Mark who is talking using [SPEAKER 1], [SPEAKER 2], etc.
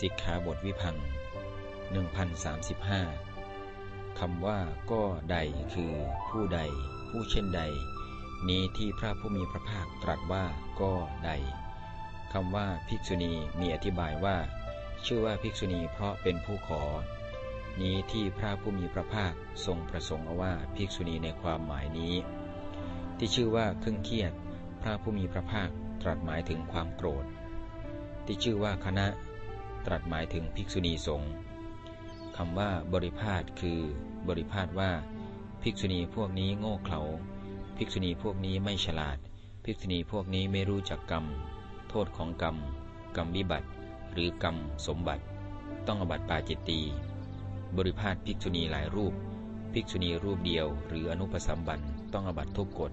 [SPEAKER 1] สิกขาบทวิพัง1035คำว่าก็ใดคือผู้ใด ผู้เช่นใด นี้ที่พระผู้มีพระภาคตรัสว่าก็ใดคำว่าภิกษุณีมีอธิบายว่า ชื่อว่าภิกษุณีเพราะเป็นผู้ขอ นี้ที่พระผู้มีพระภาคทรงประสงค์เอาว่าภิกษุณีในความหมายนี้ ที่ชื่อว่าเครื่องเครียด พระผู้มีพระภาคตรัสหมายถึงความโกรธ ที่ชื่อว่าคณะ ตรัสหมายถึงภิกษุณีสงฆ์คำว่าบริพาทคือบริพาทว่า ภิกษุณีพวกนี้โง่เขลาภิกษุณีพวกนี้ไม่ฉลาด ภิกษุณีพวกนี้ไม่รู้จักกรรม โทษของกรรม กรรมวิบัติ หรือกรรมสมบัติ ต้องอบัติปาจิตตีบริพาทภิกษุณีหลายรูป ภิกษุณีรูปเดียว หรืออนุปสัมบันต้องอบัติทุกกฎ